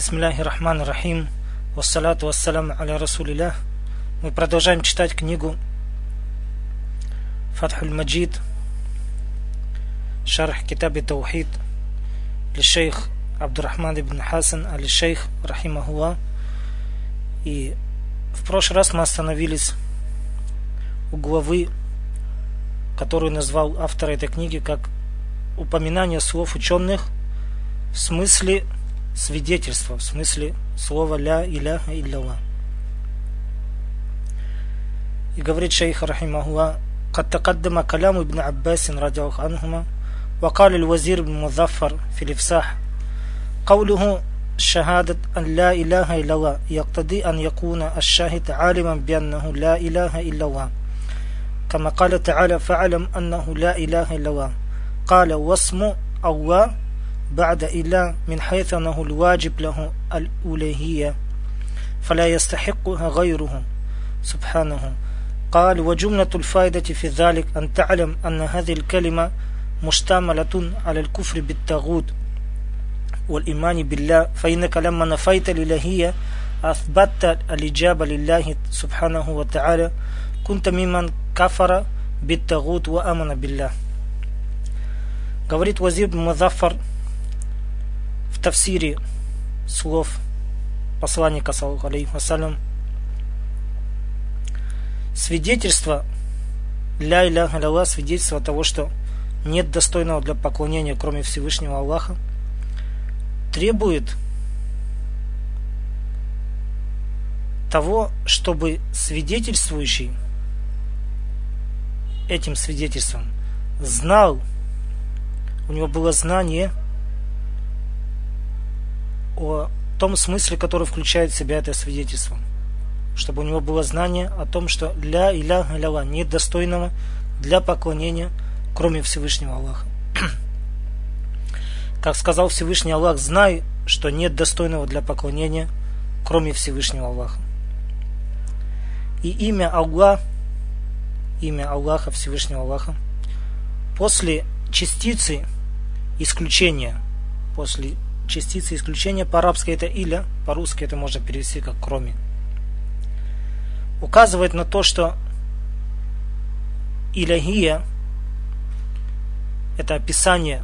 Бисмилляхи рахман рахим. Вассалату вассалам аля расулилях. Мы продолжаем читать книгу Фатхуль Маджид, Шарх Китаби Таухид, шейх Абдурахман ибн Хасан, али шейх Рахимахуа. И в прошлый раз мы остановились у главы, которую назвал автор этой книги как упоминание слов ученых в смысле свидетельства, в смысле слова ля иляха илля И говорит шейх рахимахуа, قد تقدم كلام ابن عباس رضي الله عنهما وقال الوزير بن مظفر في الإفساح قوله شهادة أن لا إله إلا الله يقتضي أن يكون الشاهد عالما بأنه لا إله إلا الله كما قال تعالى فاعلم أنه لا إله إلا الله قال واسم الله بعد إله من حيث أنه الواجب له الألوهية فلا يستحقها غيره سبحانه قال وجملة الفائدة في ذلك أن تعلم أن هذه الكلمة مشتملة على الكفر بالتاغوت والإيمان بالله فإنك لما نفيت الإلهية أثبتت الإجابة لله سبحانه وتعالى كنت ممن كفر بالتاغوت وآمن بالله Говорит Вазир Мазафар в тафсире слов посланника, алейхи свидетельство ля иля галяла, свидетельство того, что нет достойного для поклонения, кроме Всевышнего Аллаха, требует того, чтобы свидетельствующий этим свидетельством знал у него было знание о том смысле, который включает в себя это свидетельство. Чтобы у него было знание о том, что ля иля ляла нет достойного для поклонения, кроме Всевышнего Аллаха. Как сказал Всевышний Аллах, знай, что нет достойного для поклонения, кроме Всевышнего Аллаха. И имя Аллах, имя Аллаха, Всевышнего Аллаха, после частицы исключение. После частицы исключения по-арабски это иля, по-русски это можно перевести как кроме. Указывает на то, что иляхия это описание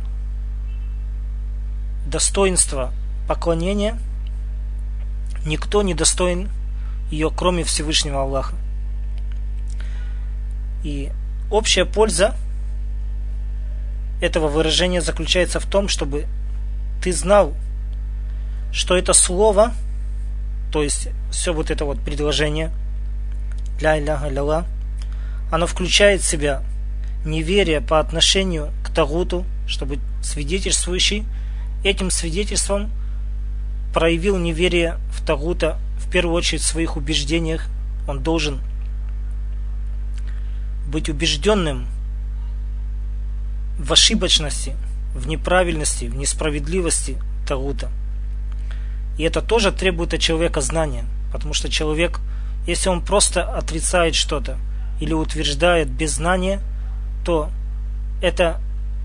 достоинства поклонения, никто не достоин ее, кроме Всевышнего Аллаха. И общая польза этого выражения заключается в том, чтобы ты знал, что это слово, то есть все вот это вот предложение, ля иляха ля оно включает в себя неверие по отношению к Тагуту, чтобы свидетельствующий этим свидетельством проявил неверие в Тагута в первую очередь в своих убеждениях. Он должен быть убежденным в ошибочности, в неправильности, в несправедливости Тагута. И это тоже требует от человека знания, потому что человек, если он просто отрицает что-то или утверждает без знания, то это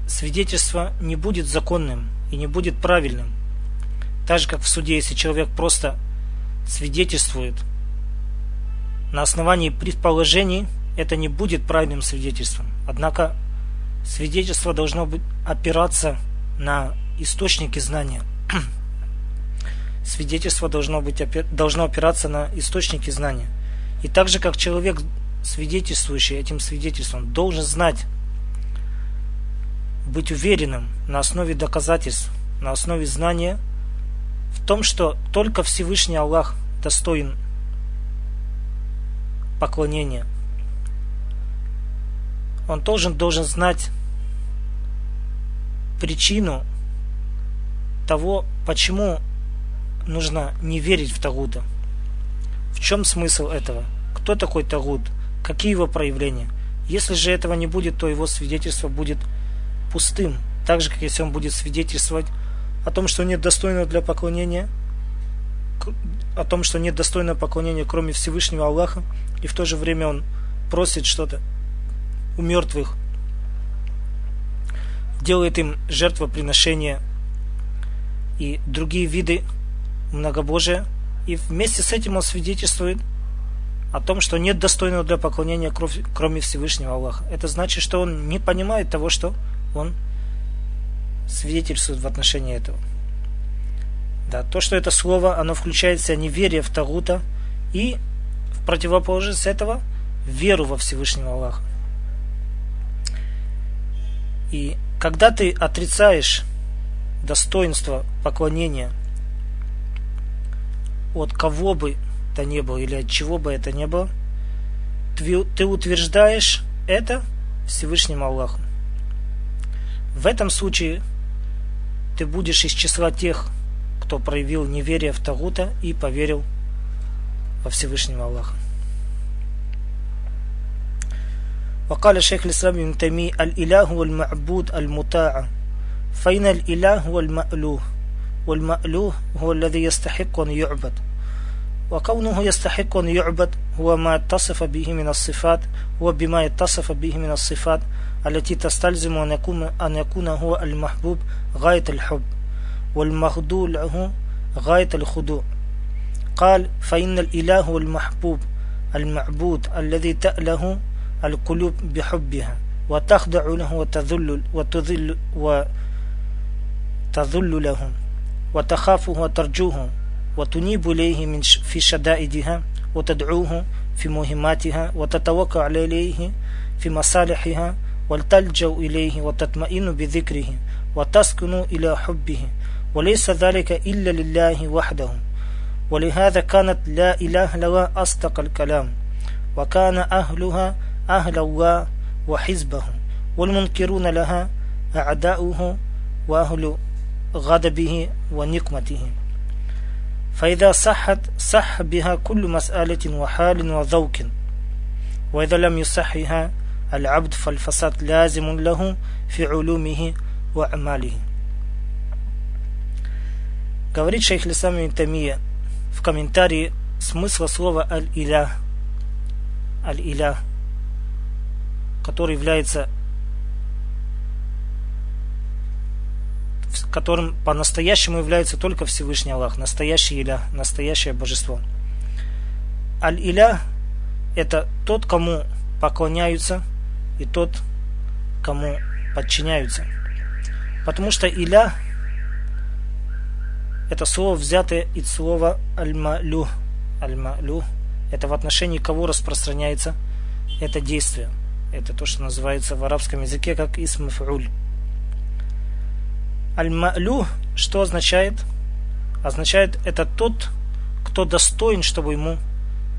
свидетельство не будет законным и не будет правильным. Так же, как в суде, если человек просто свидетельствует на основании предположений, это не будет правильным свидетельством. Однако свидетельство должно быть опираться на источники знания. Свидетельство должно, быть, должно опираться на источники знания. И так же, как человек, свидетельствующий этим свидетельством, должен знать, быть уверенным на основе доказательств, на основе знания в том, что только Всевышний Аллах достоин поклонения – он должен, должен знать причину того, почему нужно не верить в Тагута. В чем смысл этого? Кто такой Тагут? Какие его проявления? Если же этого не будет, то его свидетельство будет пустым. Так же, как если он будет свидетельствовать о том, что нет достойного для поклонения, о том, что нет достойного поклонения, кроме Всевышнего Аллаха, и в то же время он просит что-то у мертвых, делает им жертвоприношения и другие виды многобожия, и вместе с этим он свидетельствует о том, что нет достойного для поклонения, кроме Всевышнего Аллаха. Это значит, что он не понимает того, что он свидетельствует в отношении этого. Да, то, что это слово, оно включает в себя неверие в Тагута и в противоположность этого веру во Всевышнего Аллаха. И когда ты отрицаешь достоинство поклонения от кого бы то ни было или от чего бы это ни было, ты утверждаешь это Всевышнему Аллаху. В этом случае ты будешь из числа тех, кто проявил неверие в Тагута и поверил во Всевышнего Аллаха. وقال شيخ الإسلام ابن تيمية الإله هو المعبود المطاع. فإن الإله هو المألوه والمألوه هو الذي يستحق أن يعبد. وكونه يستحق أن يعبد هو ما اتصف به من الصفات هو بما اتصف به من الصفات التي تستلزم أن يكون, أن يكون هو المحبوب غاية الحب والمخدوع له غاية الخضوع. قال فإن الإله هو المحبوب المعبود الذي تأله القلوب بحبها وتخضع له وتذل وتذل وتذل له وتخافه وترجوه وتنيب إليه من في شدائدها وتدعوه في مهماتها وتتوكل عليه في مصالحها وتلجأ إليه وتطمئن بذكره وتسكن إلى حبه وليس ذلك إلا لله وحده ولهذا كانت لا إله لها أصدق الكلام وكان أهلها أهل الله وحزبه والمنكرون لها أعداؤه وأهل غضبه ونقمته فإذا صحت صح بها كل مسألة وحال وذوق وإذا لم يصحها العبد فالفساد لازم له في علومه وأعماله Говорит шейх Лисам Тамия в комментарии смысла слова «аль-илях», «аль-илях», который является которым по-настоящему является только Всевышний Аллах, настоящий Иля, настоящее божество. Аль-Иля – это тот, кому поклоняются, и тот, кому подчиняются. Потому что Иля – это слово, взятое из слова аль-малю. Аль-малю – это в отношении кого распространяется это действие. Это то, что называется в арабском языке как исм фауль. Аль-Ма'лю что означает? Означает это тот, кто достоин, чтобы ему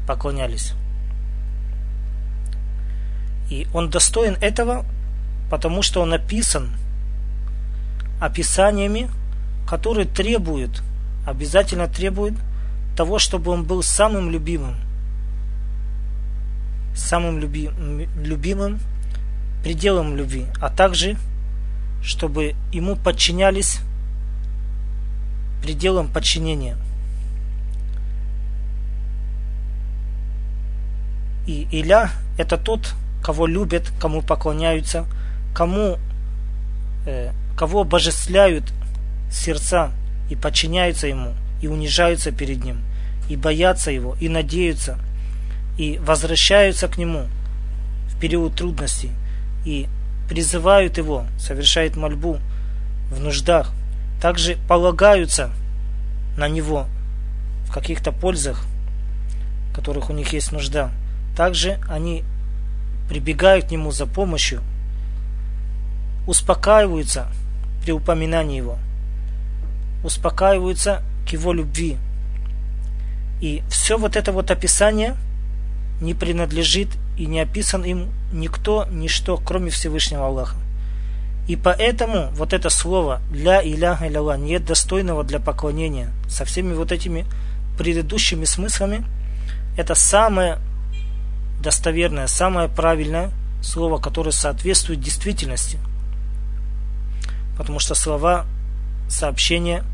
поклонялись. И он достоин этого, потому что он написан описаниями, которые требуют, обязательно требуют того, чтобы он был самым любимым. Самым люби, любимым пределом любви, а также чтобы ему подчинялись пределам подчинения. И Иля – это тот, кого любят, кому поклоняются, кому, э, кого обожествляют сердца и подчиняются ему, и унижаются перед ним, и боятся его, и надеются, и возвращаются к нему в период трудностей, и призывают его, совершают мольбу в нуждах, также полагаются на него в каких-то пользах, в которых у них есть нужда. Также они прибегают к нему за помощью, успокаиваются при упоминании его, успокаиваются к его любви. И все вот это вот описание не принадлежит и не описан им никто, ничто, кроме Всевышнего Аллаха. И поэтому вот это слово «ля иляха илля нет достойного для поклонения со всеми вот этими предыдущими смыслами, это самое достоверное, самое правильное слово, которое соответствует действительности. Потому что слова сообщения,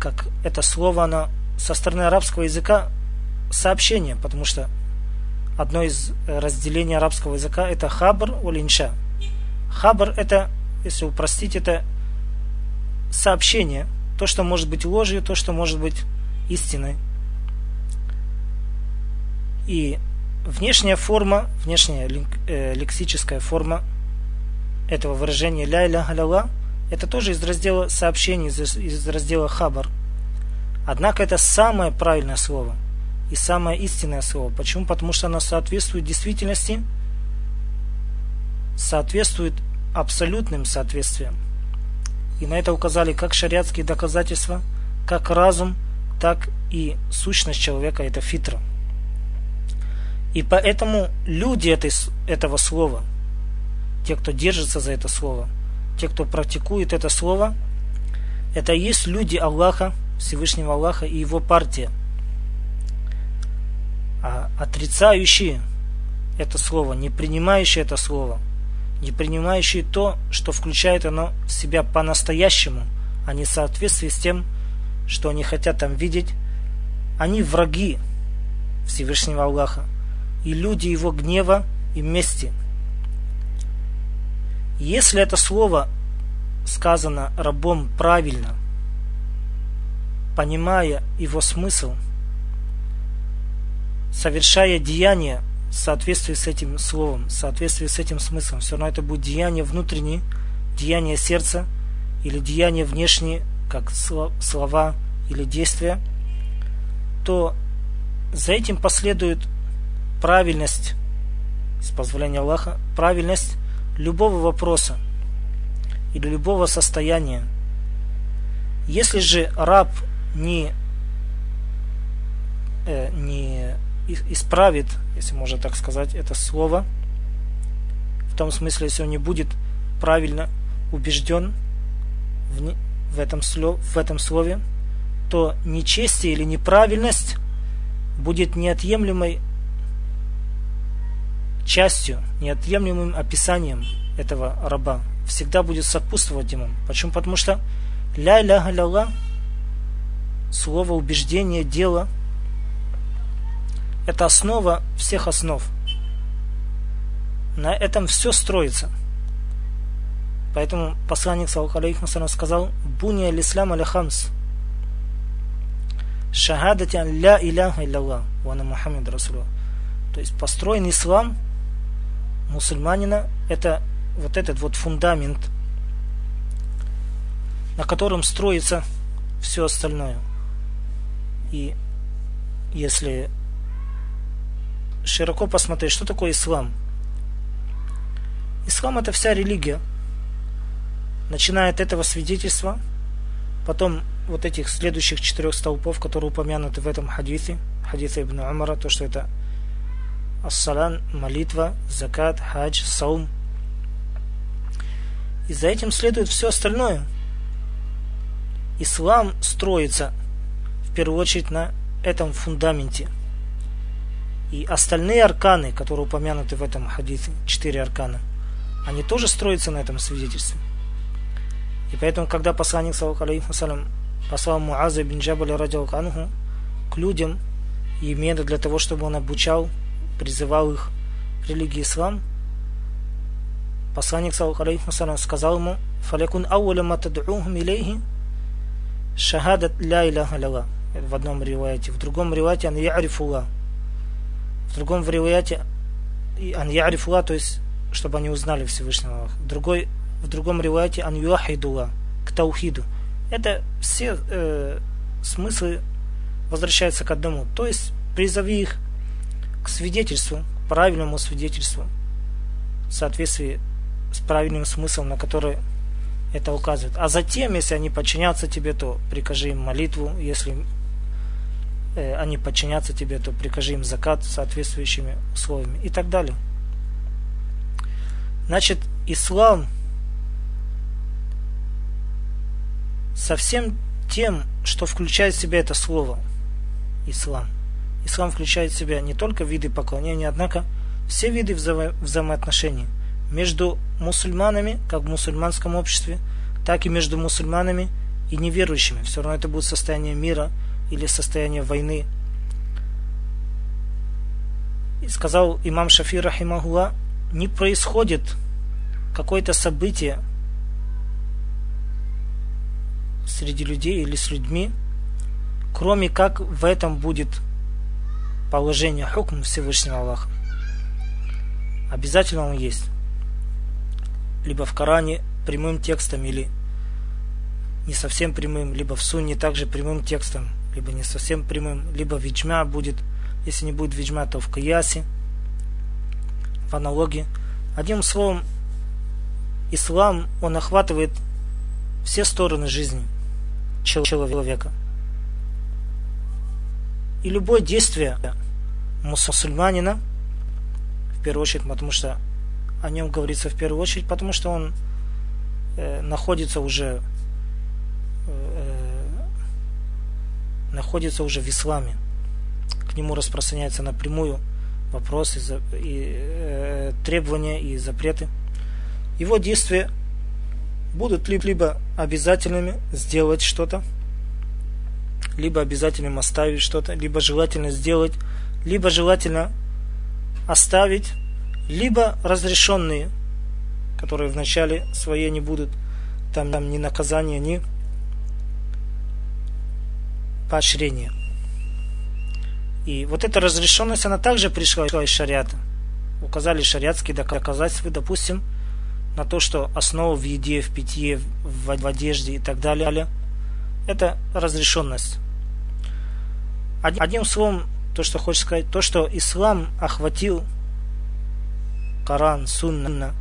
как это слово, оно со стороны арабского языка сообщение, потому что одно из разделений арабского языка это хабр улинша. Хабр это, если упростить, это сообщение, то, что может быть ложью, то, что может быть истиной. И внешняя форма, внешняя э, лексическая форма этого выражения ля галяла это тоже из раздела сообщений, из, из раздела хабар. Однако это самое правильное слово и самое истинное слово. Почему? Потому что оно соответствует действительности, соответствует абсолютным соответствиям. И на это указали как шариатские доказательства, как разум, так и сущность человека, это фитра. И поэтому люди этой, этого слова, те, кто держится за это слово, те, кто практикует это слово, это и есть люди Аллаха, Всевышнего Аллаха и его партия. А отрицающие это слово, не принимающие это слово, не принимающие то, что включает оно в себя по-настоящему, а не в соответствии с тем, что они хотят там видеть, они враги Всевышнего Аллаха и люди его гнева и мести. Если это слово сказано рабом правильно, понимая его смысл, совершая деяние в соответствии с этим словом, в соответствии с этим смыслом, все равно это будет деяние внутреннее, деяние сердца или деяние внешнее, как слова или действия, то за этим последует правильность, с позволения Аллаха, правильность любого вопроса или любого состояния. Если же раб не, э, не исправит, если можно так сказать, это слово, в том смысле, если он не будет правильно убежден в, в, этом, в этом слове, то нечестие или неправильность будет неотъемлемой частью, неотъемлемым описанием этого раба. Всегда будет сопутствовать ему. Почему? Потому что ля ля ля слово убеждение, дело это основа всех основ. На этом все строится. Поэтому посланник Салхалейху сказал Буния лислам аля хамс шахадати ля иляха илlallah ва Мухаммад Расулу. То есть построен ислам мусульманина это вот этот вот фундамент, на котором строится все остальное. И если широко посмотреть, что такое ислам? Ислам это вся религия. Начиная от этого свидетельства, потом вот этих следующих четырех столпов, которые упомянуты в этом хадисе, хадисе Ибн Умара, то, что это ассалан, молитва, закат, хадж, саум. И за этим следует все остальное. Ислам строится в первую очередь на этом фундаменте. И остальные арканы, которые упомянуты в этом хадисе, четыре аркана, они тоже строятся на этом свидетельстве. И поэтому, когда посланник, саллаху послал Муаза бин Джабаля радиаллаху анху к людям, и именно для того, чтобы он обучал призывал их к религии ислам, посланник сказал ему, «Фалякун ауля ма тад'ухум илейхи шахадат ля иляха ляла». В одном риваяте. В другом риваяте «Ан я'рифула». В другом в риваяте «Ан я'рифула», то есть, чтобы они узнали Всевышнего. В, другой, в другом риваяте «Ан юахидула», к таухиду. Это все э, смыслы возвращаются к одному. То есть, призови их к свидетельству, к правильному свидетельству, в соответствии с правильным смыслом, на который это указывает. А затем, если они подчинятся тебе, то прикажи им молитву, если они подчинятся тебе, то прикажи им закат соответствующими условиями и так далее. Значит, ислам со всем тем, что включает в себя это слово, ислам, ислам включает в себя не только виды поклонения, однако все виды вза взаимоотношений между мусульманами, как в мусульманском обществе, так и между мусульманами и неверующими. Все равно это будет состояние мира или состояние войны. И сказал имам Шафир Рахимахула, не происходит какое-то событие среди людей или с людьми, кроме как в этом будет положение хукм Всевышнего Аллаха. Обязательно он есть. Либо в Коране прямым текстом, или не совсем прямым, либо в Сунне также прямым текстом, либо не совсем прямым, либо виджма будет, если не будет виджма, то в каясе, в аналогии. Одним словом, ислам, он охватывает все стороны жизни человека. И любое действие мусульманина, в первую очередь, потому что о нем говорится в первую очередь, потому что он э, находится уже э, находится уже в исламе. К нему распространяются напрямую вопросы и э, требования и запреты. Его действия будут либо обязательными сделать что-то, либо обязательным оставить что-то, либо желательно сделать, либо желательно оставить, либо разрешенные, которые в начале своей не будут, там, там ни наказания, ни поощрения. И вот эта разрешенность, она также пришла из шариата. Указали шариатские доказательства, допустим, на то, что основа в еде, в питье, в, одежде и так далее, это разрешенность. Одним словом, то, что хочешь сказать, то, что ислам охватил Коран, Сунна,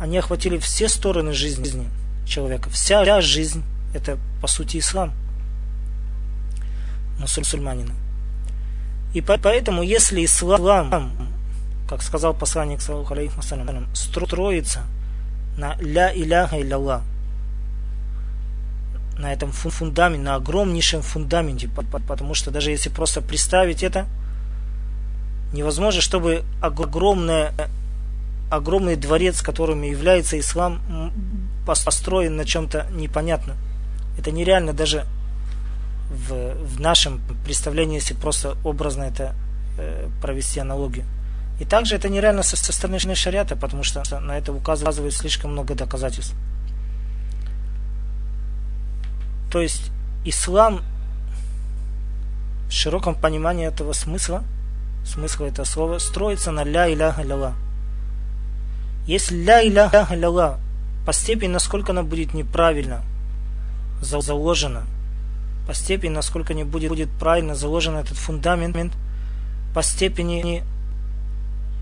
они охватили все стороны жизни человека. Вся жизнь – это, по сути, ислам мусульманина. И поэтому, если ислам, как сказал посланник, строится на ля иляха илlallah, на этом фундаменте, на огромнейшем фундаменте, потому что даже если просто представить это, невозможно, чтобы огромное, огромный дворец, которым является ислам, построен на чем-то непонятном. Это нереально даже в, в нашем представлении, если просто образно это э, провести аналогию. И также это нереально со, со стороны шариата, потому что на это указывает слишком много доказательств. То есть ислам в широком понимании этого смысла, смысла этого слова, строится на ля иляха ляла. Если ля иляха ляла по степени, насколько она будет неправильно заложена, по степени, насколько не будет, будет правильно заложен этот фундамент, по степени,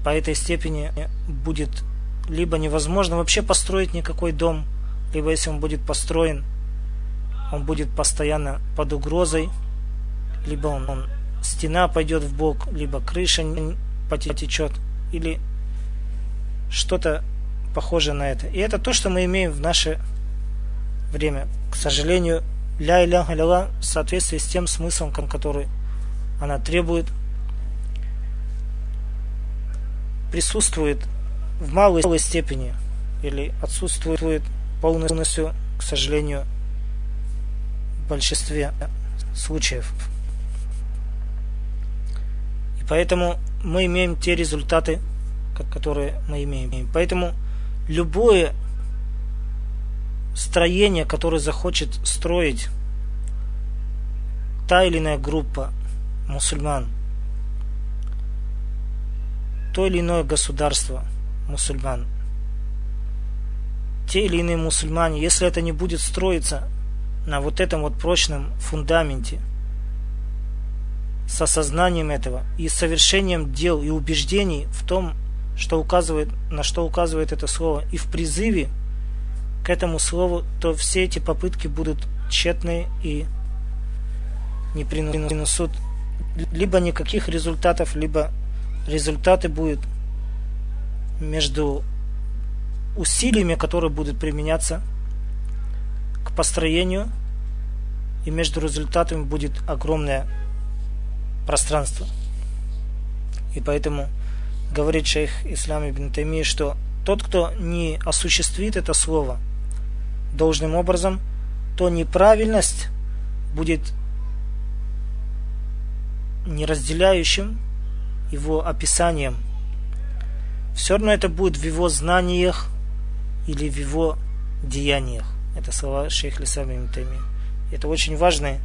по этой степени будет либо невозможно вообще построить никакой дом, либо если он будет построен, он будет постоянно под угрозой, либо он, он стена пойдет в бок, либо крыша потечет, или что-то похожее на это. И это то, что мы имеем в наше время. К сожалению, ля иля ля в соответствии с тем смыслом, который она требует, присутствует в малой степени или отсутствует полностью, к сожалению, большинстве случаев. И поэтому мы имеем те результаты, которые мы имеем. Поэтому любое строение, которое захочет строить та или иная группа мусульман, то или иное государство мусульман, те или иные мусульмане, если это не будет строиться на вот этом вот прочном фундаменте, с осознанием этого и совершением дел и убеждений в том, что указывает, на что указывает это слово, и в призыве к этому слову, то все эти попытки будут тщетные и не принесут либо никаких результатов, либо результаты будут между усилиями, которые будут применяться к построению и между результатами будет огромное пространство. И поэтому говорит шейх Ислам ибн Тайми, что тот, кто не осуществит это слово должным образом, то неправильность будет неразделяющим его описанием. Все равно это будет в его знаниях или в его деяниях. Это слова шейх Лисами Мтайми. Это очень важные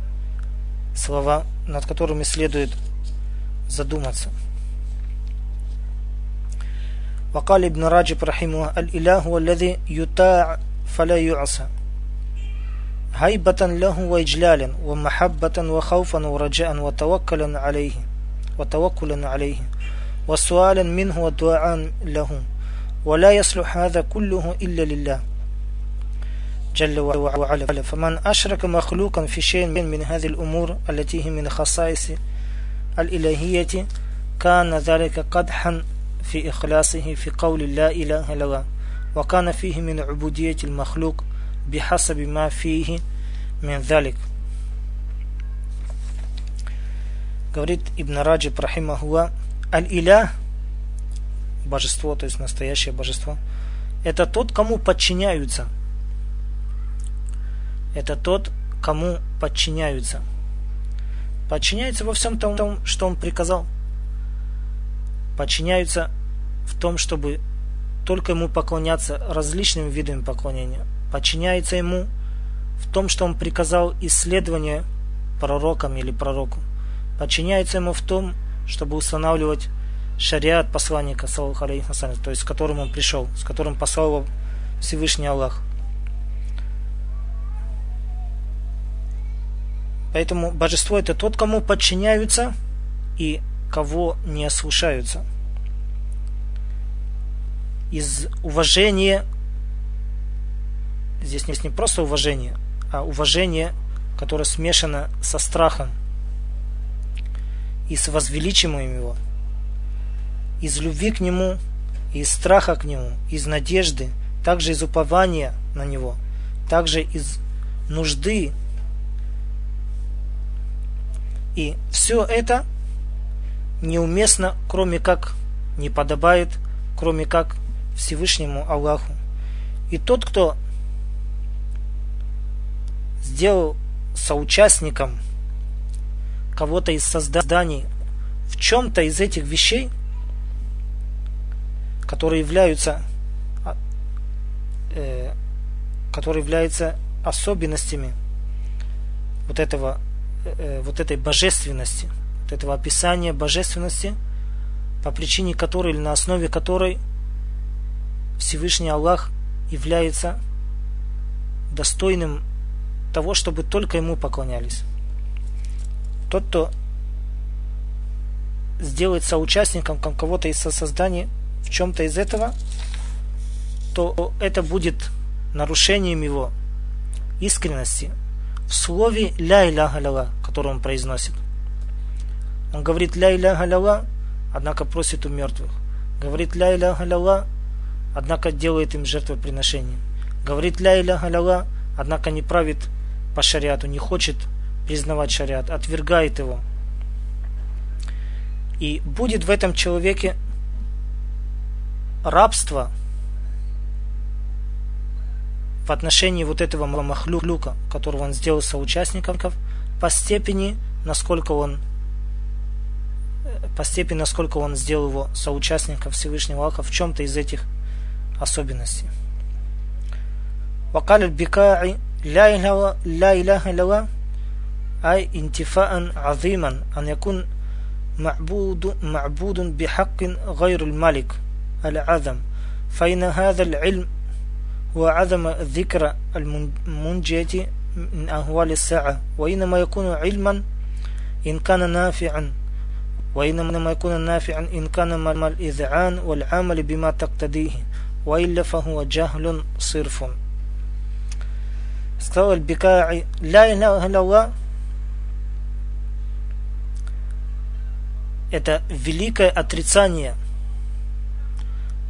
слова, над которыми следует задуматься. وقال ابن راجب رحمه الإله هو الذي يطاع فلا يعصى. هيبة له وإجلالا ومحبة وخوفا ورجاء وتوكلا عليه وتوكلا عليه وسؤالا منه ودعاء له. ولا يصلح هذا كله إلا لله. جل وعلا. فمن أشرك مخلوقا في شيء من هذه الأمور التي هي من خصائص الإلهية كان ذلك قدحا في إخلاصه في قول لا إله إلا الله. وكان فيه من عبودية المخلوق بحسب ما فيه من ذلك говорит Ибн Раджиб Рахимахуа, Аль-Илях, божество, то есть настоящее божество, это тот, кому подчиняются. Это тот, кому подчиняются. Подчиняются во всем том, что он приказал. Подчиняются в том, чтобы только ему поклоняться различным видам поклонения. Подчиняется ему в том, что он приказал исследование пророкам или пророку. Подчиняется ему в том, чтобы устанавливать шариат посланника, то есть с которым он пришел, с которым послал его Всевышний Аллах. Поэтому божество это тот, кому подчиняются и кого не ослушаются из уважения, здесь не просто уважение, а уважение, которое смешано со страхом и с возвеличиванием его, из любви к нему, из страха к нему, из надежды, также из упования на него, также из нужды. И все это неуместно, кроме как не подобает, кроме как Всевышнему Аллаху. И тот, кто сделал соучастником кого-то из созданий в чем-то из этих вещей, которые являются а, э, которые являются особенностями вот этого э, вот этой божественности, вот этого описания божественности, по причине которой или на основе которой Всевышний Аллах является достойным того, чтобы только ему поклонялись. Тот, кто сделает соучастником кого-то из создания в чем-то из этого, то это будет нарушением его искренности в слове «ля иляха ляла», которое он произносит. Он говорит «ля иляха ляла», однако просит у мертвых. Говорит «ля иляха ляла», однако делает им жертвоприношение. Говорит ля иля галяла, однако не правит по шариату, не хочет признавать шариат, отвергает его. И будет в этом человеке рабство в отношении вот этого махлюка, которого он сделал соучастником, по степени, насколько он по степени, насколько он сделал его соучастником Всевышнего Аллаха в чем-то из этих особенности. وقال البكاعي لا إله لا إله إلا الله أي انتفاء عظيما أن يكون معبود معبود بحق غير الملك العظم فإن هذا العلم هو عظم ذكر المنجية من أهوال الساعة وإنما يكون علما إن كان نافعا وإنما يكون نافعا إن كان مع الإذعان والعمل بما تقتضيه وإلا فهو جهل صرف сказал Аль-Бикаи ля иляха это великое отрицание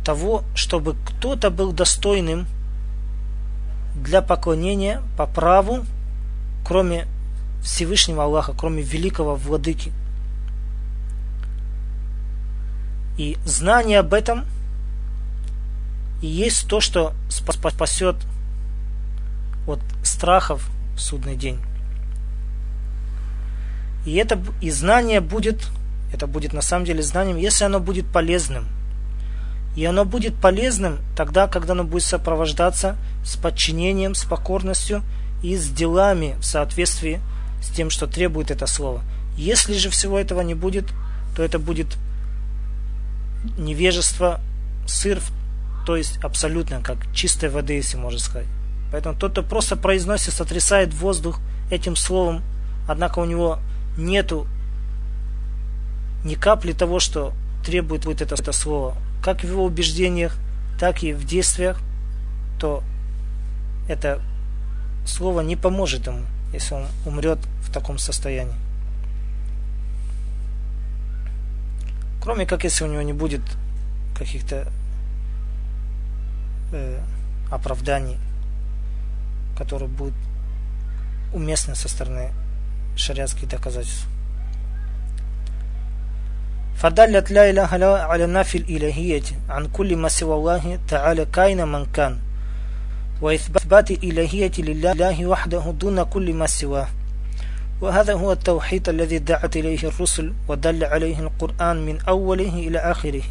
того, чтобы кто-то был достойным для поклонения по праву, кроме Всевышнего Аллаха, кроме великого владыки. И знание об этом – и есть то, что спасет от страхов в судный день. И это и знание будет, это будет на самом деле знанием, если оно будет полезным. И оно будет полезным тогда, когда оно будет сопровождаться с подчинением, с покорностью и с делами в соответствии с тем, что требует это слово. Если же всего этого не будет, то это будет невежество, сыр, то есть абсолютно как чистой воды, если можно сказать. Поэтому тот, кто просто произносит, сотрясает воздух этим словом, однако у него нету ни капли того, что требует будет это, это слово, как в его убеждениях, так и в действиях, то это слово не поможет ему, если он умрет в таком состоянии. Кроме как если у него не будет каких-то э, оправданий, которые будут уместны со стороны шариатских доказательств. فدلت لا إله إلا على نفي الإلهية عن كل ما سوى الله تعالى كائن من كان وإثبات الإلهية لله وحده دون كل ما سواه وهذا هو التوحيد الذي دعت إليه الرسل ودل عليه القرآن من أوله إلى آخره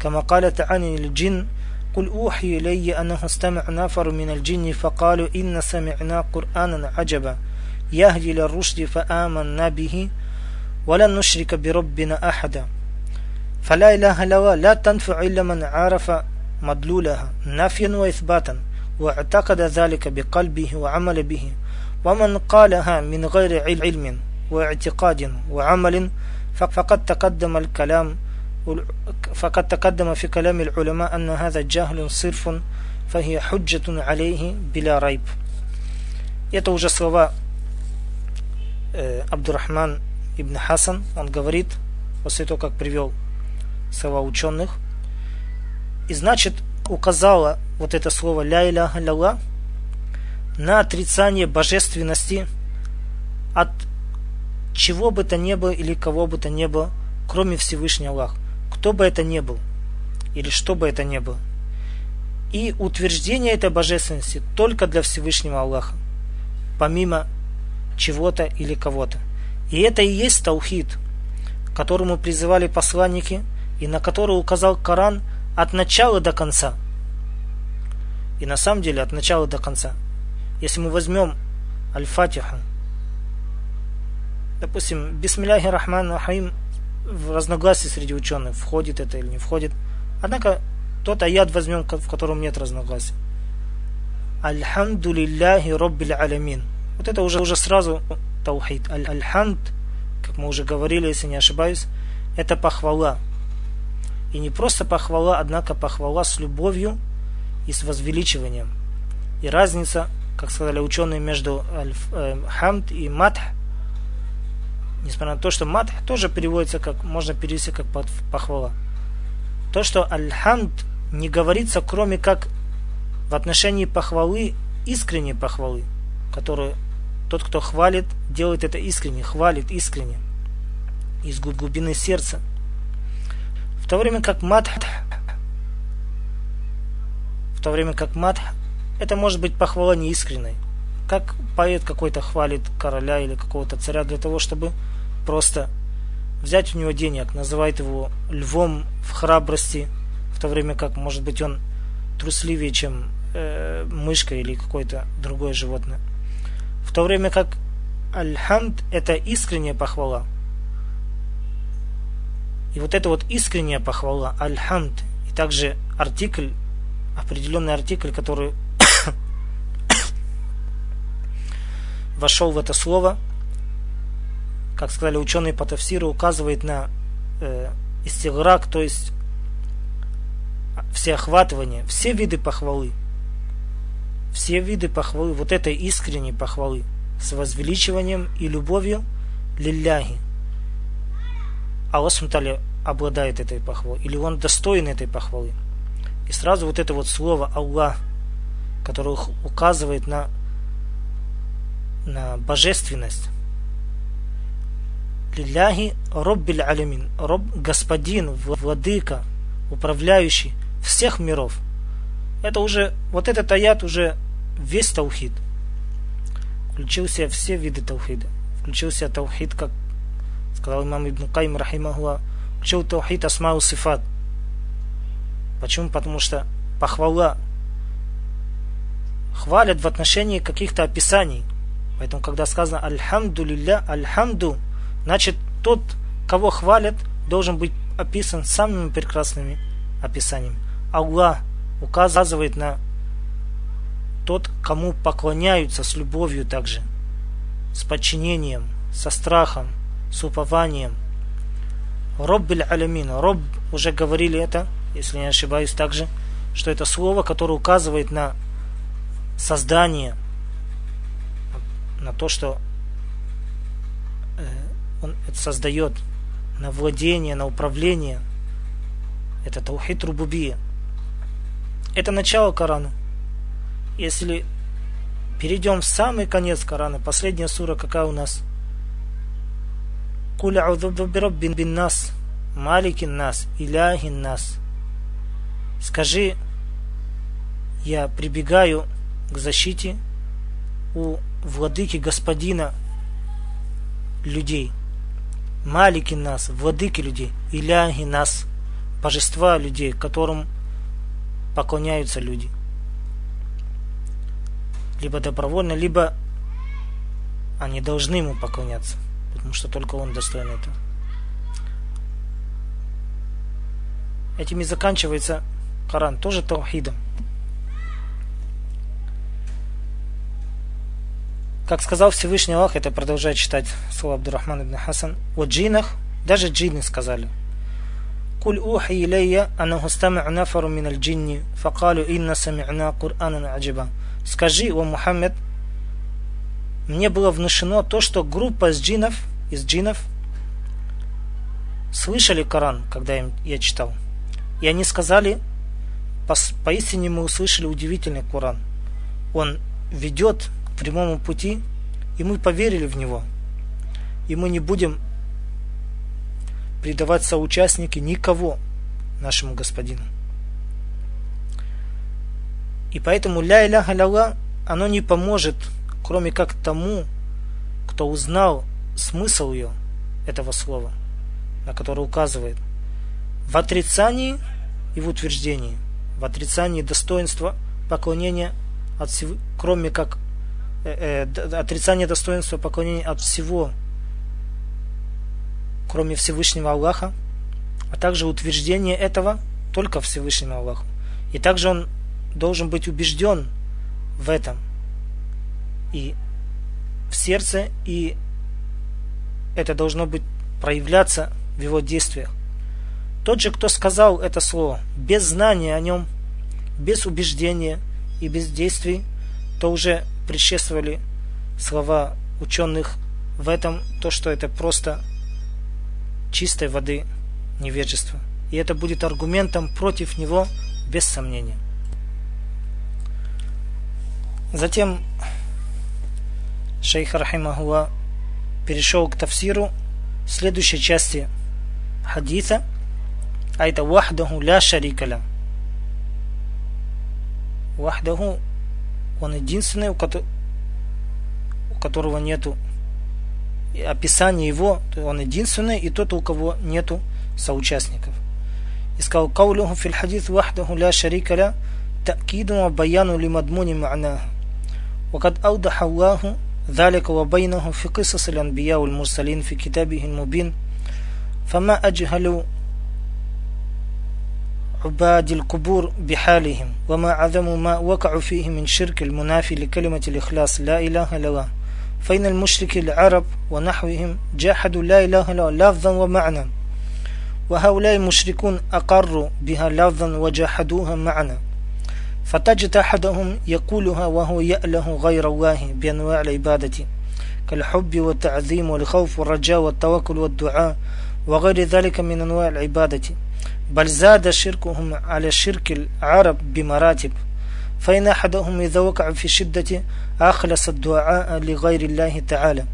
كما قال تعالى للجن قل أوحي إلي أنه استمع نفر من الجن فقالوا إن سمعنا قرآنا عجبا يهدي للرشد فآمنا به ولن نشرك بربنا أحدا. فلا إله إلا لا تنفع إلا من عرف مدلولها نفيا وإثباتا واعتقد ذلك بقلبه وعمل به ومن قالها من غير علم واعتقاد وعمل فقد تقدم الكلام فقد تقدم في كلام العلماء أن هذا جهل صرف فهي حجة عليه بلا ريب Это уже слова э, Абдурахман ибн Хасан. Он говорит, после того, как привел слова ученых, и значит указала вот это слово «ля иляха ля на отрицание божественности от чего бы то ни было или кого бы то ни было, кроме Всевышнего Аллаха. Кто бы это ни был, или что бы это ни было. И утверждение этой божественности только для Всевышнего Аллаха, помимо чего-то или кого-то. И это и есть таухид, которому призывали посланники и на который указал Коран от начала до конца. И на самом деле от начала до конца. Если мы возьмем Аль-Фатиху, допустим, Бисмилляхи Рахман Рахим в разногласии среди ученых, входит это или не входит. Однако тот аят возьмем, в котором нет разногласий. Альхамдулиллахи Роббил Алямин. Вот это уже, уже сразу таухид. Аль-Хамд, как мы уже говорили, если не ошибаюсь, это похвала. И не просто похвала, однако похвала с любовью и с возвеличиванием. И разница как сказали ученые, между э, хамд и матх, несмотря на то, что матх тоже переводится как, можно перевести как похвала. То, что аль-хамд не говорится, кроме как в отношении похвалы, искренней похвалы, которую тот, кто хвалит, делает это искренне, хвалит искренне, из глубины сердца. В то время как матх, в то время как матх это может быть похвала неискренной. Как поэт какой-то хвалит короля или какого-то царя для того, чтобы просто взять у него денег, называет его львом в храбрости, в то время как, может быть, он трусливее, чем э, мышка или какое-то другое животное. В то время как Аль-Хамд это искренняя похвала. И вот это вот искренняя похвала, Аль-Хамд, и также артикль, определенный артикль, который вошел в это слово, как сказали ученые по тафсиру, указывает на э, истиграк, то есть всеохватывание, все виды похвалы, все виды похвалы, вот этой искренней похвалы, с возвеличиванием и любовью лилляхи. Аллах Сумтали обладает этой похвалой, или он достоин этой похвалы. И сразу вот это вот слово Аллах, которое указывает на божественность. Лилляхи Роббиль Алямин. Роб, господин, владыка, управляющий всех миров. Это уже, вот этот аят уже весь таухид. Включил в себя все виды таухида. Включил в себя таухид, как сказал имам Ибн Кайм Рахимахуа, включил таухид асмау сифат. Почему? Потому что похвала хвалят в отношении каких-то описаний. Поэтому, когда сказано «Альхамду лилля», «Альхамду», значит, тот, кого хвалят, должен быть описан самыми прекрасными описаниями. Аллах указывает на тот, кому поклоняются с любовью также, с подчинением, со страхом, с упованием. Роббиль алямин. Роб, уже говорили это, если не ошибаюсь также, что это слово, которое указывает на создание, на то, что э, он создает, на владение, на управление. Это таухид рубубия. Это начало Корана. Если перейдем в самый конец Корана, последняя сура какая у нас? Куля бин нас, маликин нас, иляхин нас. Скажи, я прибегаю к защите у владыки господина людей. Малики нас, владыки людей, иляхи нас, божества людей, которым поклоняются люди. Либо добровольно, либо они должны ему поклоняться, потому что только он достоин этого. Этим и заканчивается Коран, тоже таухидом. Как сказал Всевышний Аллах, это продолжает читать слово Абдурахман ибн Хасан, о джинах, даже джинны сказали. Куль ухи илейя, анагустама нафару миналь джинни, факалю инна сами'на Кур'анан аджиба. Скажи, о Мухаммед, мне было внушено то, что группа из джинов, из джинов слышали Коран, когда я читал. И они сказали, поистине мы услышали удивительный Коран. Он ведет к прямому пути, и мы поверили в него. И мы не будем предавать соучастники никого нашему господину. И поэтому ля иляха ля оно не поможет, кроме как тому, кто узнал смысл ее, этого слова, на которое указывает, в отрицании и в утверждении, в отрицании достоинства поклонения от всего, кроме как э, э, отрицание достоинства поклонения от всего кроме Всевышнего Аллаха, а также утверждение этого только Всевышнему Аллаху. И также он должен быть убежден в этом и в сердце, и это должно быть проявляться в его действиях. Тот же, кто сказал это слово без знания о нем, без убеждения и без действий, то уже предшествовали слова ученых в этом, то, что это просто чистой воды невежества. И это будет аргументом против него без сомнения. Затем шейх Рахимахуа перешел к тафсиру следующей части хадиса, а это вахдаху ля шарикаля. Вахдаху он единственный, у которого нету описание его, он единственный, и тот, у кого нету соучастников. И сказал, каулюху фил хадис вахдаху ля шарика ля, تأكيد وبيان لمضمون معناه وقد أوضح الله ذلك وبينه في قصص الأنبياء والمرسلين في كتابه المبين فما أجهل عباد القبور بحالهم وما عظم ما وقعوا فيه من شرك المنافي لكلمة الإخلاص لا إله إلا الله. فإن المشرك العرب ونحوهم جاحدوا لا إله إلا الله لفظا ومعنى وهؤلاء المشركون أقروا بها لفظا وجاحدوها معنى فتجد أحدهم يقولها وهو يأله غير الله بأنواع العبادة كالحب والتعظيم والخوف والرجاء والتوكل والدعاء وغير ذلك من أنواع العبادة. بل زاد شركهم على شرك العرب بمراتب فإن أحدهم إذا وقع في شدة أخلص الدعاء لغير الله تعالى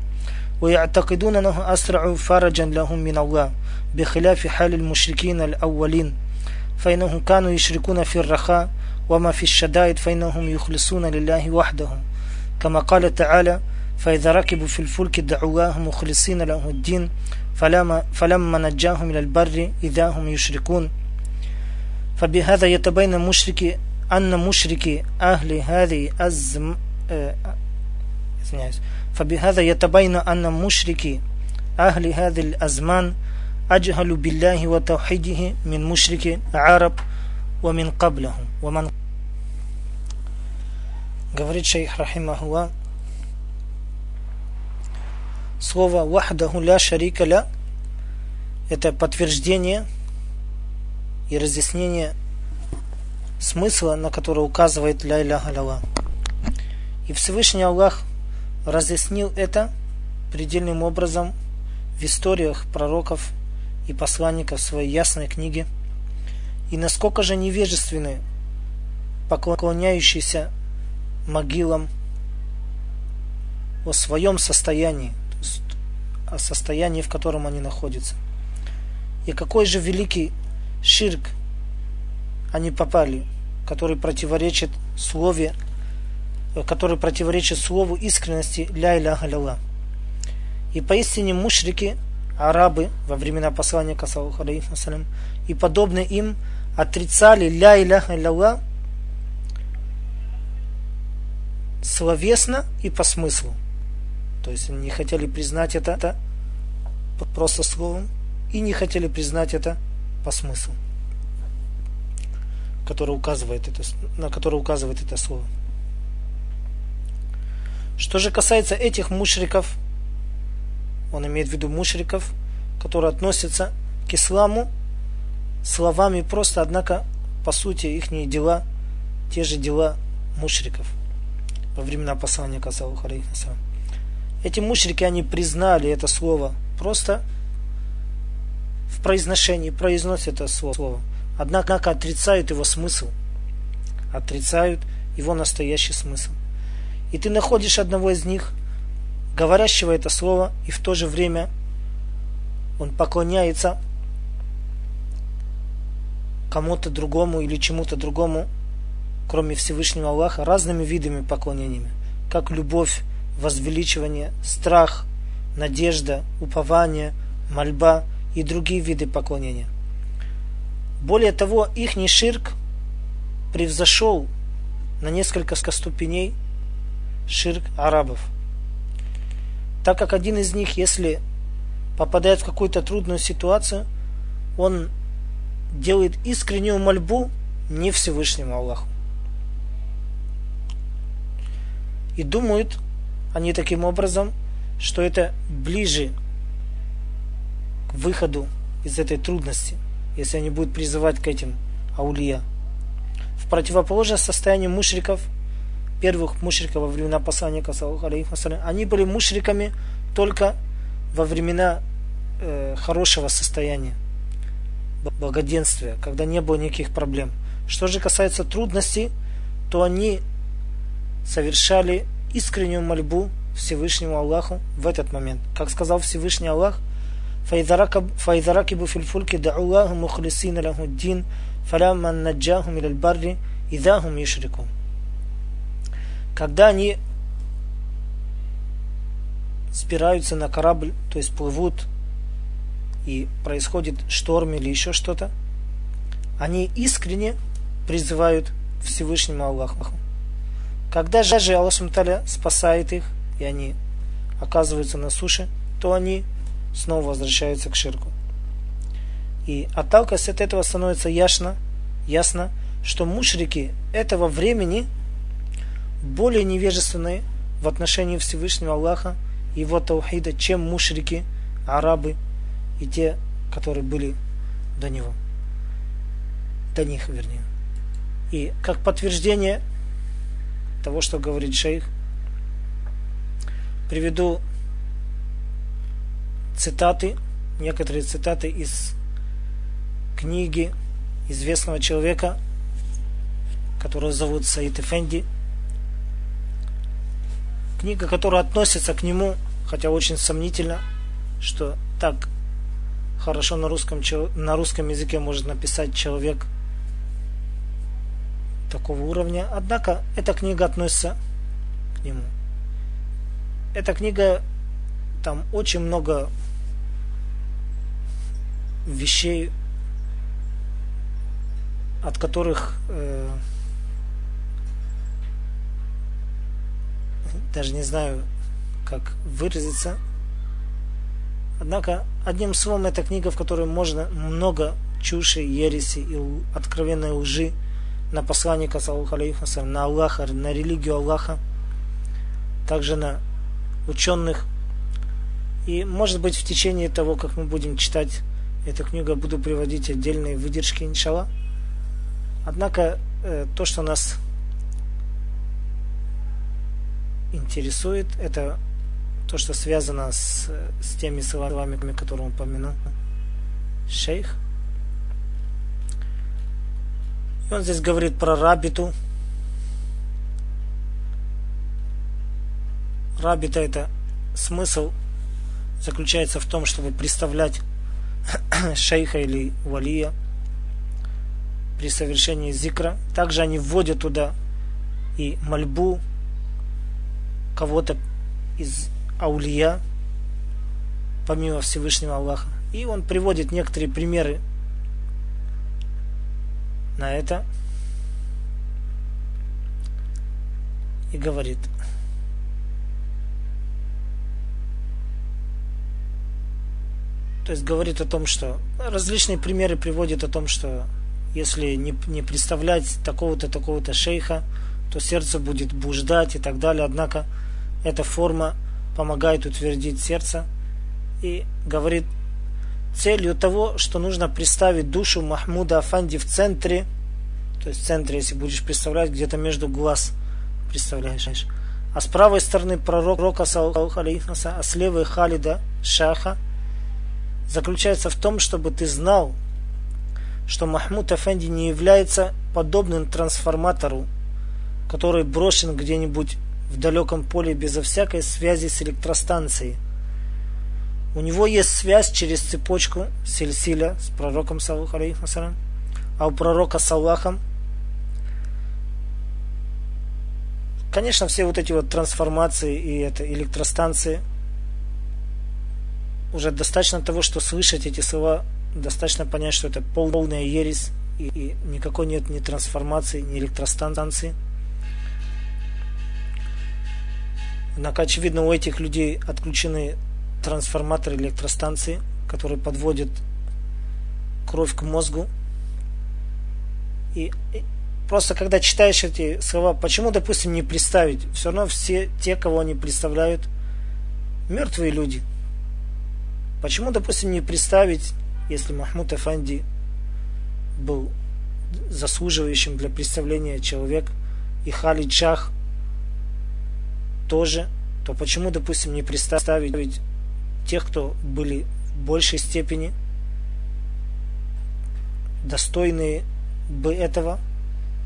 ويعتقدون أنه أسرع فرجا لهم من الله بخلاف حال المشركين الأولين فإنهم كانوا يشركون في الرخاء وما في الشدائد فإنهم يخلصون لله وحده. كما قال تعالى فإذا ركبوا في الفلك دعواه مخلصين له الدين فلما, فلما نجاهم إلى البر إذا هم يشركون فبهذا يتبين المشرك أن مشركي أهل هذه الزم فبهذا يتبين أن مشركي أهل هذه الأزمان أجهل بالله وتوحيده من مشرك العرب ومن قبلهم ومن говорит шейх рахимахуа слово вахдаху ля шарика ля это подтверждение и разъяснение смысла, на который указывает ля иля галяла. И Всевышний Аллах разъяснил это предельным образом в историях пророков и посланников своей ясной книге. И насколько же невежественны поклоняющиеся могилам о своем состоянии, о состоянии, в котором они находятся. И какой же великий ширк они попали, который противоречит слове, который противоречит слову искренности ля иля галяла. И поистине мушрики, арабы во времена послания Касалуху и подобные им отрицали ля иля галяла словесно и по смыслу. То есть они не хотели признать это просто словом и не хотели признать это по смыслу, который указывает это, на который указывает это слово. Что же касается этих мушриков, он имеет в виду мушриков, которые относятся к исламу словами просто, однако по сути их дела те же дела мушриков во времена послания к Асалуху Эти мушрики, они признали это слово просто в произношении, произносят это слово. Однако отрицают его смысл. Отрицают его настоящий смысл. И ты находишь одного из них, говорящего это слово, и в то же время он поклоняется кому-то другому или чему-то другому, кроме Всевышнего Аллаха, разными видами поклонениями, как любовь, возвеличивание, страх, надежда, упование, мольба и другие виды поклонения. Более того, их ширк превзошел на несколько ступеней ширк арабов. Так как один из них, если попадает в какую-то трудную ситуацию, он делает искреннюю мольбу не Всевышнему Аллаху. И думают они таким образом, что это ближе к выходу из этой трудности, если они будут призывать к этим аулия. В противоположное состоянию мушриков, первых мушриков во времена послания они были мушриками только во времена э, хорошего состояния, благоденствия, когда не было никаких проблем. Что же касается трудностей, то они совершали искреннюю мольбу Всевышнему Аллаху в этот момент. Как сказал Всевышний Аллах, «Фаизаракибу фильфульки дауллаху мухлисина лахуддин, фаляман наджахум иляль барри, идахум ишрику». Когда они спираются на корабль, то есть плывут, и происходит шторм или еще что-то, они искренне призывают Всевышнему Аллаху. Когда же Аллах Шамталя а спасает их, и они оказываются на суше, то они снова возвращаются к ширку. И отталкиваясь от этого становится ясно, ясно, что мушрики этого времени более невежественные в отношении Всевышнего Аллаха и его таухида, чем мушрики, арабы и те, которые были до него. До них, вернее. И как подтверждение того, что говорит шейх. Приведу цитаты, некоторые цитаты из книги известного человека, которого зовут Саид Эфенди. Книга, которая относится к нему, хотя очень сомнительно, что так хорошо на русском, на русском языке может написать человек – такого уровня. Однако эта книга относится к нему эта книга, там очень много вещей, от которых э, даже не знаю, как выразиться. Однако, одним словом, это книга, в которой можно много чуши, ереси и откровенной лжи на послание к посланника, на Аллаха, на религию Аллаха, также на ученых. И, может быть, в течение того, как мы будем читать эту книгу, буду приводить отдельные выдержки, иншалла. Однако, э, то, что нас интересует, это то, что связано с, с теми словами, которые упомянул. Шейх. И он здесь говорит про рабиту. Рабита это смысл заключается в том, чтобы представлять шейха или валия при совершении зикра. Также они вводят туда и мольбу кого-то из аулия, помимо Всевышнего Аллаха. И он приводит некоторые примеры на это и говорит то есть говорит о том, что различные примеры приводит о том, что если не, не представлять такого-то, такого-то шейха, то сердце будет буждать и так далее. Однако эта форма помогает утвердить сердце и говорит целью того, что нужно представить душу Махмуда Афанди в центре, то есть в центре, если будешь представлять, где-то между глаз представляешь. А с правой стороны пророк Рока а с левой Халида Шаха заключается в том, чтобы ты знал, что Махмуд Афенди не является подобным трансформатору, который брошен где-нибудь в далеком поле безо всякой связи с электростанцией. У него есть связь через цепочку Сильсиля с пророком Саллаху а у пророка с Аллахом Конечно, все вот эти вот трансформации и это электростанции уже достаточно того, что слышать эти слова, достаточно понять, что это полная ересь и, и никакой нет ни трансформации, ни электростанции. Однако, очевидно, у этих людей отключены трансформаторы электростанции, которые подводят кровь к мозгу. И, и просто когда читаешь эти слова, почему, допустим, не представить? Все равно все те, кого они представляют, мертвые люди. Почему, допустим, не представить, если Махмуд Афанди был заслуживающим для представления человек, и Халид Шах тоже, то почему, допустим, не представить тех, кто были в большей степени достойные бы этого,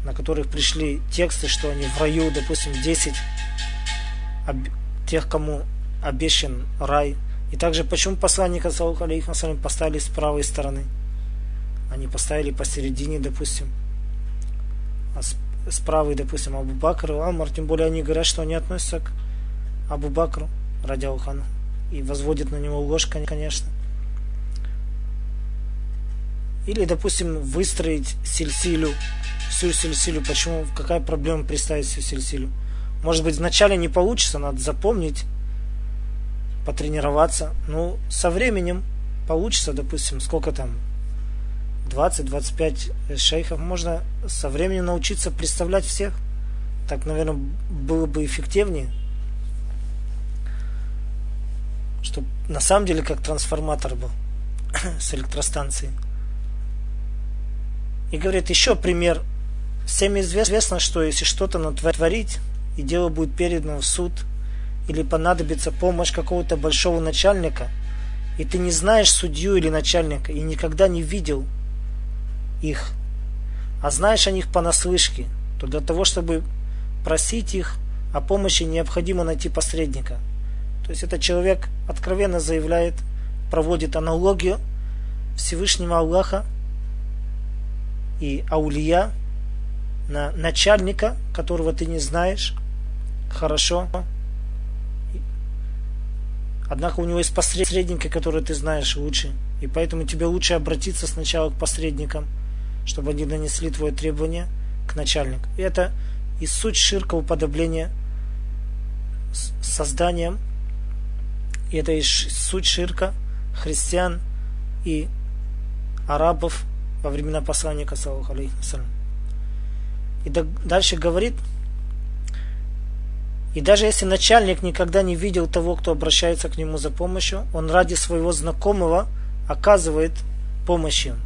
на которых пришли тексты, что они в раю, допустим, 10 тех, кому обещан рай. И также почему посланника саллаху поставили с правой стороны, они поставили посередине, допустим, а с с правой, допустим, Абу Бакр и Амар, тем более они говорят, что они относятся к Абу Бакру, ради Алхану, и возводят на него ложь, конечно. Или, допустим, выстроить сельсилю, всю сельсилю. Почему? Какая проблема представить всю сельсилю? Может быть, вначале не получится, надо запомнить, потренироваться. Ну, со временем получится, допустим, сколько там, 20-25 шейхов, можно со временем научиться представлять всех. Так, наверное, было бы эффективнее. Чтобы на самом деле как трансформатор был с электростанцией. И говорит, еще пример. Всем известно, что если что-то натворить, и дело будет передано в суд, или понадобится помощь какого-то большого начальника, и ты не знаешь судью или начальника, и никогда не видел их, а знаешь о них понаслышке, то для того, чтобы просить их о помощи, необходимо найти посредника. То есть этот человек откровенно заявляет, проводит аналогию Всевышнего Аллаха и Аулия на начальника, которого ты не знаешь хорошо. Однако у него есть посредники, которые ты знаешь лучше. И поэтому тебе лучше обратиться сначала к посредникам – чтобы они нанесли твое требование к начальнику. И это и суть ширка уподобления созданием, и это и суть ширка христиан и арабов во времена посланника, саллаху И дальше говорит, и даже если начальник никогда не видел того, кто обращается к нему за помощью, он ради своего знакомого оказывает помощь им.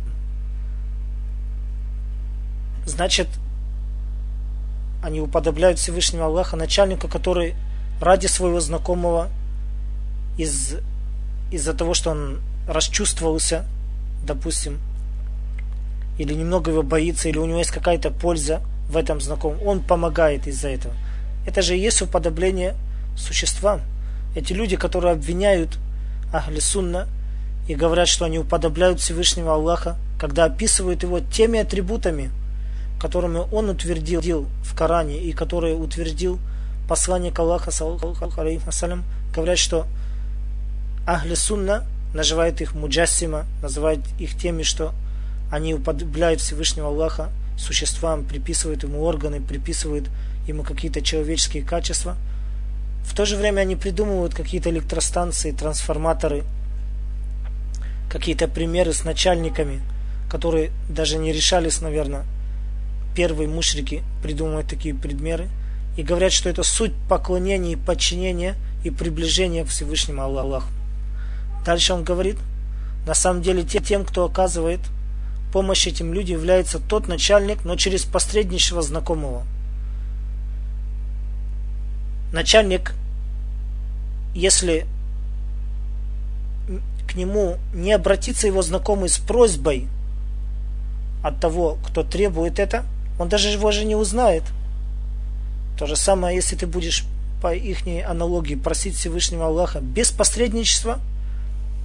Значит, они уподобляют Всевышнего Аллаха начальника, который ради своего знакомого из, из-за того, что он расчувствовался, допустим, или немного его боится, или у него есть какая-то польза в этом знакомом, он помогает из-за этого. Это же и есть уподобление существам. Эти люди, которые обвиняют Ахли Сунна и говорят, что они уподобляют Всевышнего Аллаха, когда описывают его теми атрибутами, которыми он утвердил в Коране и которые утвердил посланник Аллаха, салям, говорят, что Ахли Сунна называют их муджассима, называют их теми, что они уподобляют Всевышнего Аллаха существам, приписывают ему органы, приписывают ему какие-то человеческие качества. В то же время они придумывают какие-то электростанции, трансформаторы, какие-то примеры с начальниками, которые даже не решались, наверное, первые мушрики придумывать такие предмеры и говорят, что это суть поклонения и подчинения и приближения к Всевышнему Аллаху. Дальше он говорит, на самом деле тем, кто оказывает помощь этим людям, является тот начальник, но через посредничество знакомого начальник, если к нему не обратится его знакомый с просьбой от того, кто требует это, он даже его же не узнает. То же самое, если ты будешь по их аналогии просить Всевышнего Аллаха без посредничества,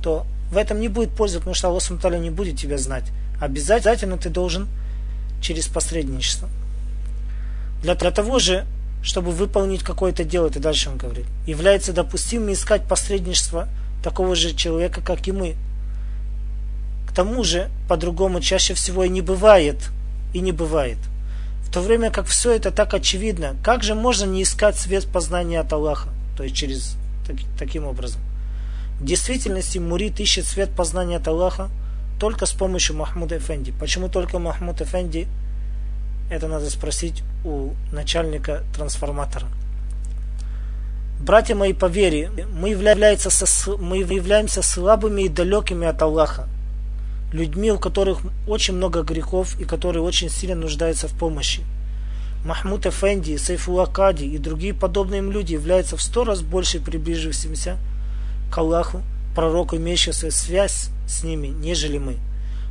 то в этом не будет пользы, потому что Аллах Сумталя не будет тебя знать. Обязательно ты должен через посредничество. Для, того же чтобы выполнить какое-то дело, это дальше он говорит, является допустимым искать посредничество такого же человека, как и мы. К тому же, по-другому чаще всего и не бывает, и не бывает. В то время как все это так очевидно, как же можно не искать свет познания от Аллаха, то есть через так, таким образом. В действительности Мурит ищет свет познания от Аллаха только с помощью Махмуда Эфенди. Почему только Махмуд Эфенди? Это надо спросить у начальника трансформатора. Братья мои по вере, мы, являемся, мы являемся слабыми и далекими от Аллаха. Людьми, у которых очень много грехов и которые очень сильно нуждаются в помощи. Махмуд Эфенди, Сайфулла Кади и другие подобные им люди являются в сто раз больше приближившимися к Аллаху, пророку, имеющимся связь с ними, нежели мы.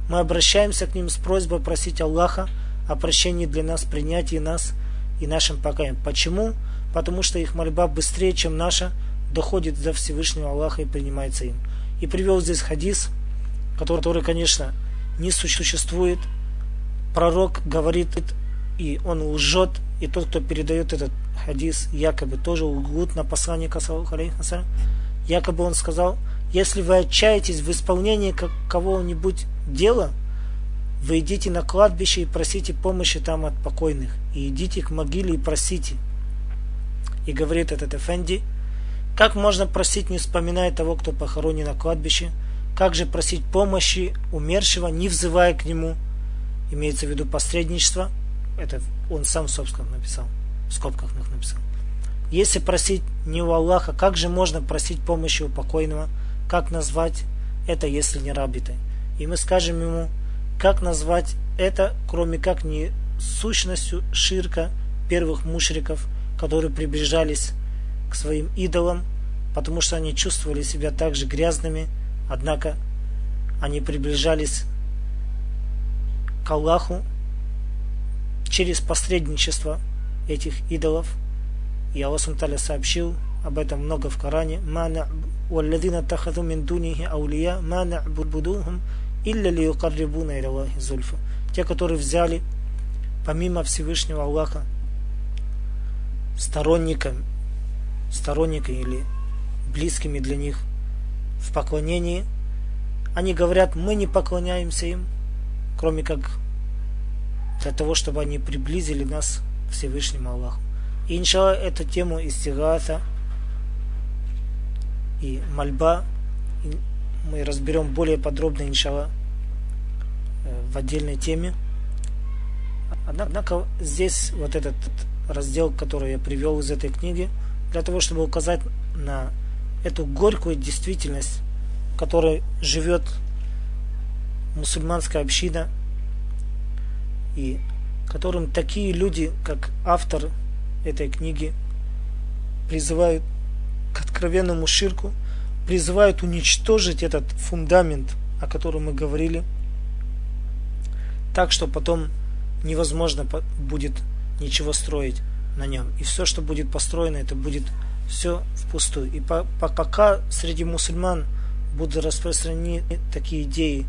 Мы обращаемся к ним с просьбой просить Аллаха о прощении для нас, принятии нас и нашим покаянием. Почему? Потому что их мольба быстрее, чем наша, доходит до Всевышнего Аллаха и принимается им. И привел здесь хадис, который, который конечно, не существует. Пророк говорит, и он лжет, и тот, кто передает этот хадис, якобы тоже лгут на посланника, якобы он сказал, если вы отчаетесь в исполнении какого-нибудь дела, вы идите на кладбище и просите помощи там от покойных. И идите к могиле и просите. И говорит этот Эфенди, как можно просить, не вспоминая того, кто похоронен на кладбище? Как же просить помощи умершего, не взывая к нему? Имеется в виду посредничество. Это он сам, собственно, написал. В скобках написал. Если просить не у Аллаха, как же можно просить помощи у покойного? Как назвать это, если не рабитой? И мы скажем ему, как назвать это, кроме как не сущностью ширка первых мушриков, которые приближались к своим идолам, потому что они чувствовали себя также грязными, однако они приближались к Аллаху через посредничество этих идолов. И Аллах Сумталя сообщил об этом много в Коране. وَالَّذِينَ اتَّخَذُوا مِن دُونِهِ أَوْلِيَاءَ مَا نَعْبُدُوهُمْ Илля ли юкаррибуна иляллахи зульфа. Те, которые взяли помимо Всевышнего Аллаха сторонниками, сторонниками или близкими для них в поклонении, они говорят, мы не поклоняемся им, кроме как для того, чтобы они приблизили нас к Всевышнему Аллаху. И иншалла эту тему истигата и мольба. Мы разберем более подробно, иншалла, отдельной теме. Однако здесь вот этот раздел, который я привел из этой книги, для того, чтобы указать на эту горькую действительность, в которой живет мусульманская община, и которым такие люди, как автор этой книги, призывают к откровенному ширку, призывают уничтожить этот фундамент, о котором мы говорили, так что потом невозможно будет ничего строить на нем. И все, что будет построено, это будет все впустую. И по, по, пока среди мусульман будут распространены такие идеи,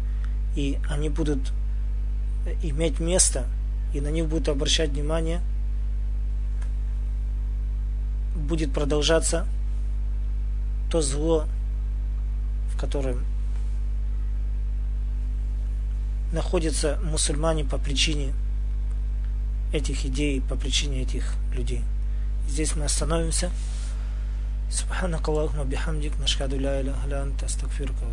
и они будут иметь место, и на них будут обращать внимание, будет продолжаться то зло, в котором находятся мусульмане по причине этих идей, по причине этих людей. Здесь мы остановимся. Субханакаллахума бихамдик, нашхаду ля иляха ля анта, астагфирука.